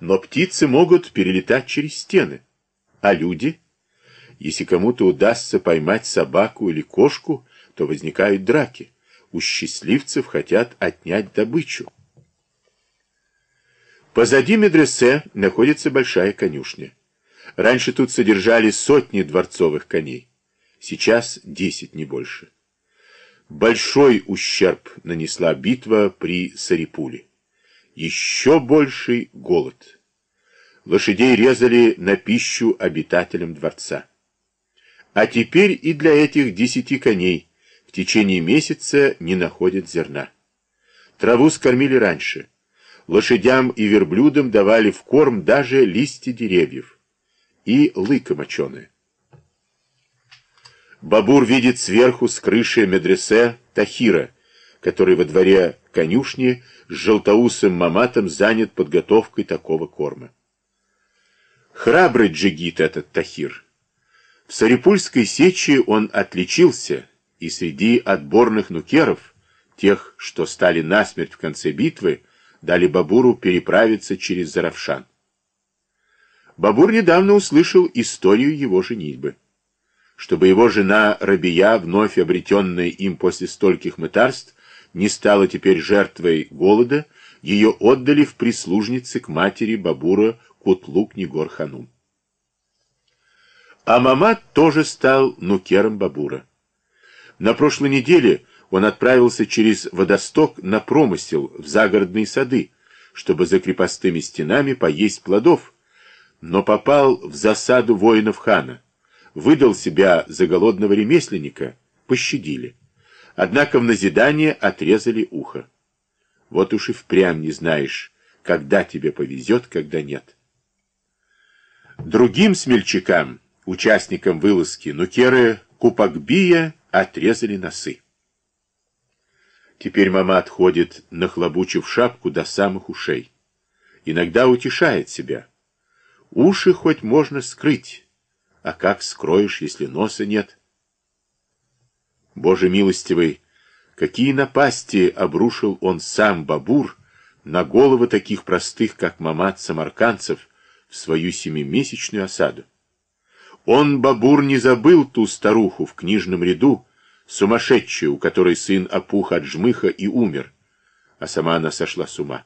Но птицы могут перелетать через стены. А люди? Если кому-то удастся поймать собаку или кошку, то возникают драки. У счастливцев хотят отнять добычу. Позади медресе находится большая конюшня. Раньше тут содержали сотни дворцовых коней. Сейчас десять, не больше. Большой ущерб нанесла битва при Сарипуле. Еще больший голод. Лошадей резали на пищу обитателям дворца. А теперь и для этих десяти коней в течение месяца не находят зерна. Траву скормили раньше. Лошадям и верблюдам давали в корм даже листья деревьев и лыка моченая. Бабур видит сверху с крыши медресе Тахира, который во дворе конюшни с желтоусым маматом занят подготовкой такого корма. Храбрый джигит этот Тахир. В Сарипульской сечи он отличился, и среди отборных нукеров, тех, что стали насмерть в конце битвы, дали Бабуру переправиться через Заравшан. Бабур недавно услышал историю его женитьбы чтобы его жена Рабия, вновь обретенная им после стольких мытарств, не стала теперь жертвой голода, ее отдали в прислужницы к матери Бабура Кутлук Нигор-Ханум. А Мамат тоже стал нукером Бабура. На прошлой неделе он отправился через водосток на промысел в загородные сады, чтобы за крепостными стенами поесть плодов, но попал в засаду воинов хана выдал себя за голодного ремесленника, пощадили. Однако в назидание отрезали ухо. Вот уж и впрямь не знаешь, когда тебе повезет, когда нет. Другим смельчакам, участникам вылазки, нукеры Купакбия отрезали носы. Теперь мама отходит, нахлобучив шапку до самых ушей. Иногда утешает себя. Уши хоть можно скрыть, а как скроешь, если носа нет? Боже милостивый, какие напасти обрушил он сам, Бабур, на головы таких простых, как мамат самаркандцев, в свою семимесячную осаду. Он, Бабур, не забыл ту старуху в книжном ряду, сумасшедшую, у которой сын опух от жмыха и умер, а сама она сошла с ума.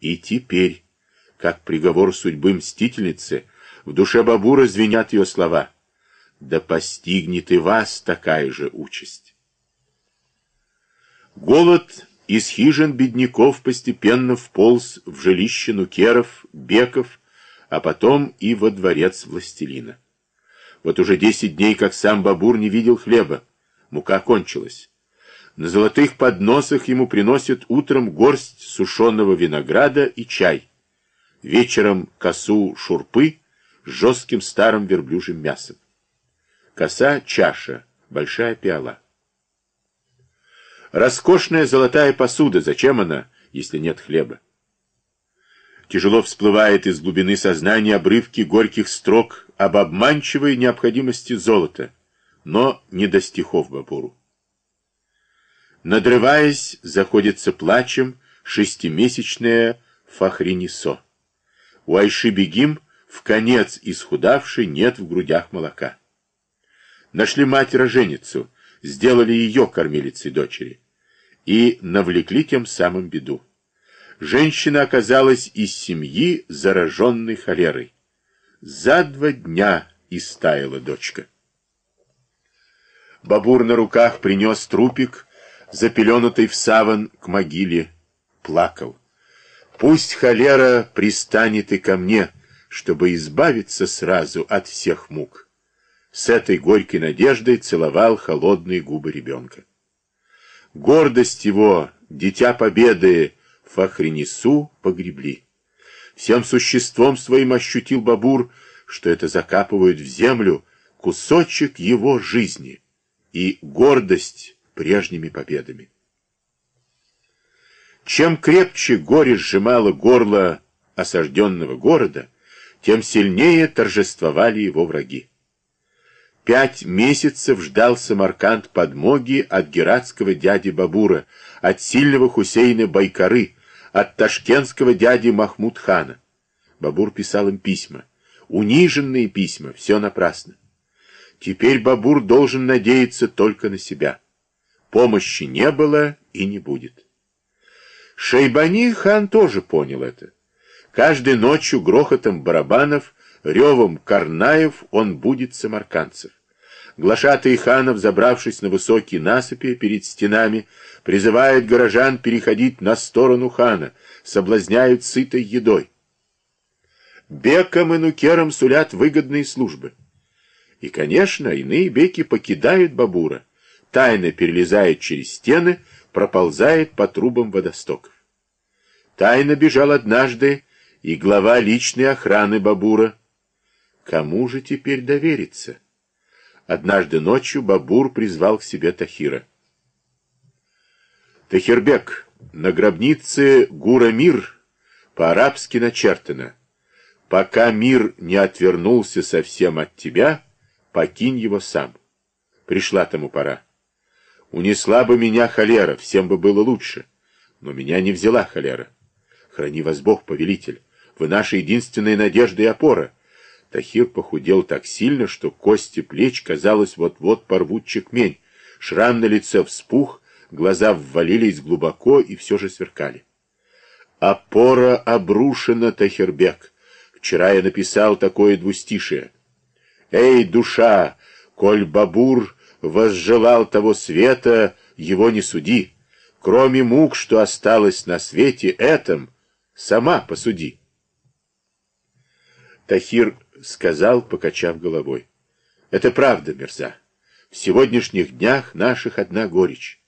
И теперь, как приговор судьбы мстительницы, в душе Бабура звенят ее слова. Да постигнет и вас такая же участь. Голод из хижин бедняков постепенно вполз в жилище нукеров, беков, а потом и во дворец властелина. Вот уже десять дней, как сам Бабур не видел хлеба. Мука кончилась. На золотых подносах ему приносят утром горсть сушеного винограда и чай. Вечером косу шурпы, с жестким старым верблюжьим мясом. Коса — чаша, большая пиала. Роскошная золотая посуда, зачем она, если нет хлеба? Тяжело всплывает из глубины сознания обрывки горьких строк об обманчивой необходимости золота, но не до стихов Бабуру. Надрываясь, заходится плачем шестимесячная Фахринисо. У Айши Бегим в конец исхудавший, нет в грудях молока. Нашли мать-роженицу, сделали ее кормилицей дочери и навлекли тем самым беду. Женщина оказалась из семьи, зараженной холерой. За два дня истаяла дочка. Бабур на руках принес трупик, запеленутый в саван к могиле, плакал. Пусть холера пристанет и ко мне, чтобы избавиться сразу от всех мук. С этой горькой надеждой целовал холодные губы ребенка. Гордость его, дитя победы, Фахринису погребли. Всем существом своим ощутил Бабур, что это закапывают в землю кусочек его жизни и гордость прежними победами. Чем крепче горе сжимало горло осажденного города, тем сильнее торжествовали его враги. Пять месяцев ждал Самарканд подмоги от гератского дяди Бабура, от сильного Хусейна Байкары, от ташкентского дяди Махмуд-хана. Бабур писал им письма. Униженные письма, все напрасно. Теперь Бабур должен надеяться только на себя. Помощи не было и не будет. Шейбани хан тоже понял это. Каждой ночью грохотом барабанов, ревом карнаев он будет самаркандцев. Глашатый ханов, забравшись на высокие насыпи перед стенами, призывают горожан переходить на сторону хана, соблазняют сытой едой. Бекам и нукерам сулят выгодные службы. И, конечно, иные беки покидают Бабура, тайно перелезают через стены, проползает по трубам водостоков. Тайно бежал однажды и глава личной охраны Бабура. Кому же теперь довериться? Однажды ночью Бабур призвал к себе Тахира. Тахирбек, на гробнице Гура-Мир по-арабски начертано. Пока мир не отвернулся совсем от тебя, покинь его сам. Пришла тому пора. Унесла бы меня холера, всем бы было лучше. Но меня не взяла холера. Храни вас Бог, повелитель. Вы наша единственная надежда и опора. Тахир похудел так сильно, что кости плеч, казалось, вот-вот порвут чекмень. Шрам на лице вспух, глаза ввалились глубоко и все же сверкали. «Опора обрушена, Тахирбек. Вчера я написал такое двустишее. Эй, душа, коль Бабур возжелал того света, его не суди. Кроме мук, что осталось на свете этом, сама посуди». Тахир сказал, покачав головой. Это правда, Мерза. В сегодняшних днях наших одна горечь.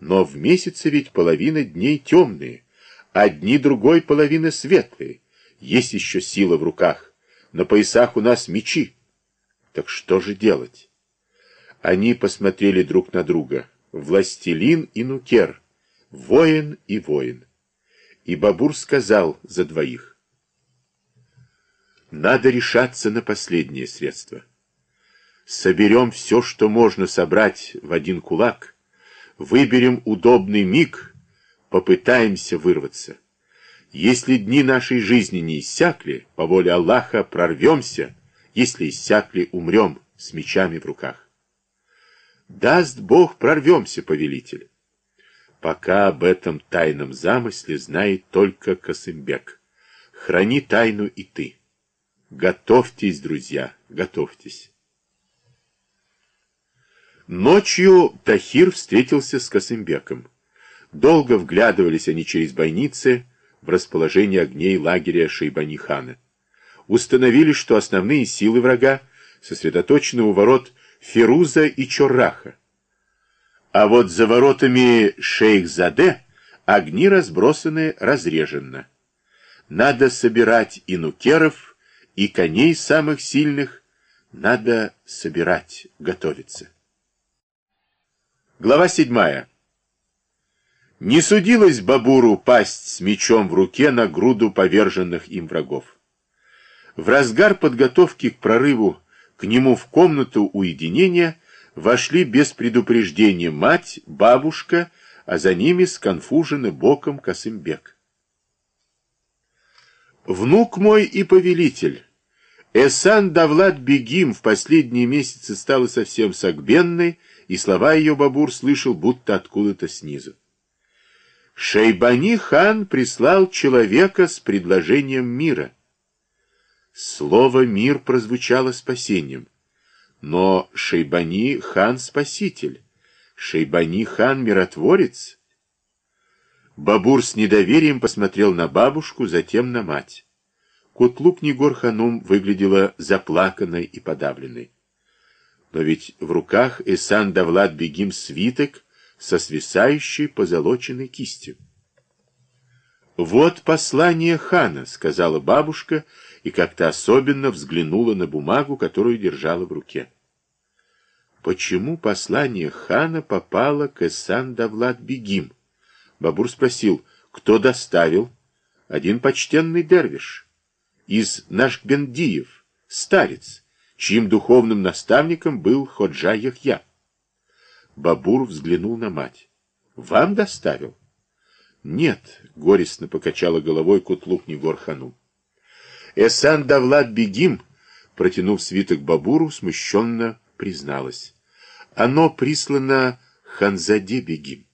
Но в месяце ведь половина дней темные, а дни другой половины светлые. Есть еще сила в руках. На поясах у нас мечи. Так что же делать? Они посмотрели друг на друга. Властелин и нукер, воин и воин. И Бабур сказал за двоих. Надо решаться на последнее средство. Соберем все, что можно собрать в один кулак, выберем удобный миг, попытаемся вырваться. Если дни нашей жизни не иссякли, по воле Аллаха прорвемся, если иссякли, умрем с мечами в руках. Даст Бог, прорвемся, повелитель. Пока об этом тайном замысле знает только Косымбек. Храни тайну и ты. Готовьтесь, друзья, готовьтесь. Ночью Тахир встретился с Касымбеком. Долго вглядывались они через бойницы в расположение огней лагеря Шейбани-хана. Установили, что основные силы врага сосредоточены у ворот Феруза и Чорраха. А вот за воротами Шейх-Заде огни разбросаны разреженно. Надо собирать инукеров, и коней самых сильных надо собирать, готовиться. Глава седьмая. Не судилось Бабуру пасть с мечом в руке на груду поверженных им врагов. В разгар подготовки к прорыву к нему в комнату уединения вошли без предупреждения мать, бабушка, а за ними сконфуженный боком Косымбек. «Внук мой и повелитель!» Эсан Давлад Бегим в последние месяцы стала совсем согбенной, и слова ее Бабур слышал будто откуда-то снизу. Шейбани хан прислал человека с предложением мира. Слово «мир» прозвучало спасением. Но Шейбани хан спаситель, Шейбани хан миротворец. Бабур с недоверием посмотрел на бабушку, затем на мать. Кутлук Негор-ханум выглядела заплаканной и подавленной. Но ведь в руках Эсан Давлад Бегим свиток со свисающей позолоченной кистью. «Вот послание хана», — сказала бабушка, и как-то особенно взглянула на бумагу, которую держала в руке. «Почему послание хана попало к Эсан Давлад Бегим?» Бабур спросил, кто доставил? «Один почтенный дервиш» из Нашбендиев, старец, чьим духовным наставником был Ходжа Яхья. Бабур взглянул на мать. «Вам доставил?» «Нет», — горестно покачала головой Кутлук Негор-хану. Эсан Давлад Бегим, протянув свиток Бабуру, смущенно призналась. Оно прислано Ханзаде Бегим.